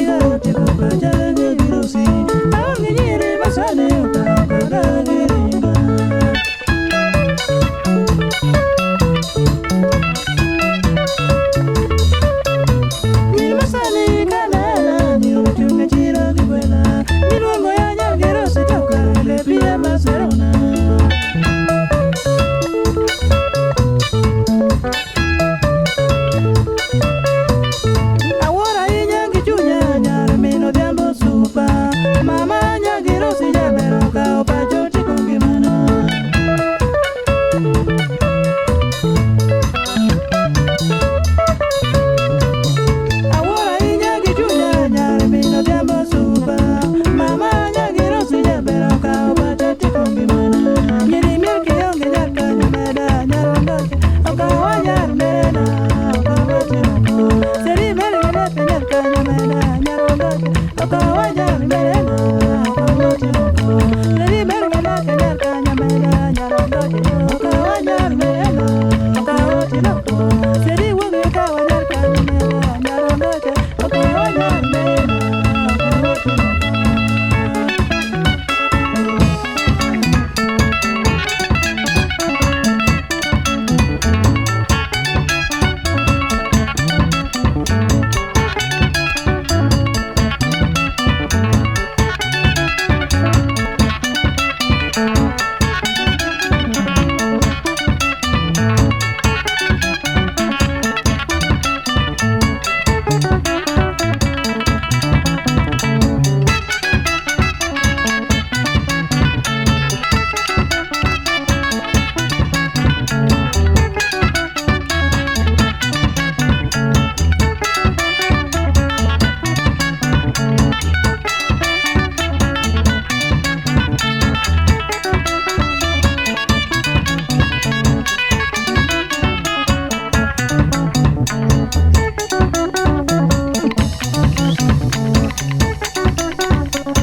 Wera nyalo ngoche, dwalo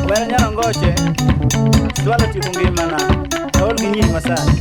wena nyalongoche twala tikungimana taolukinyima masani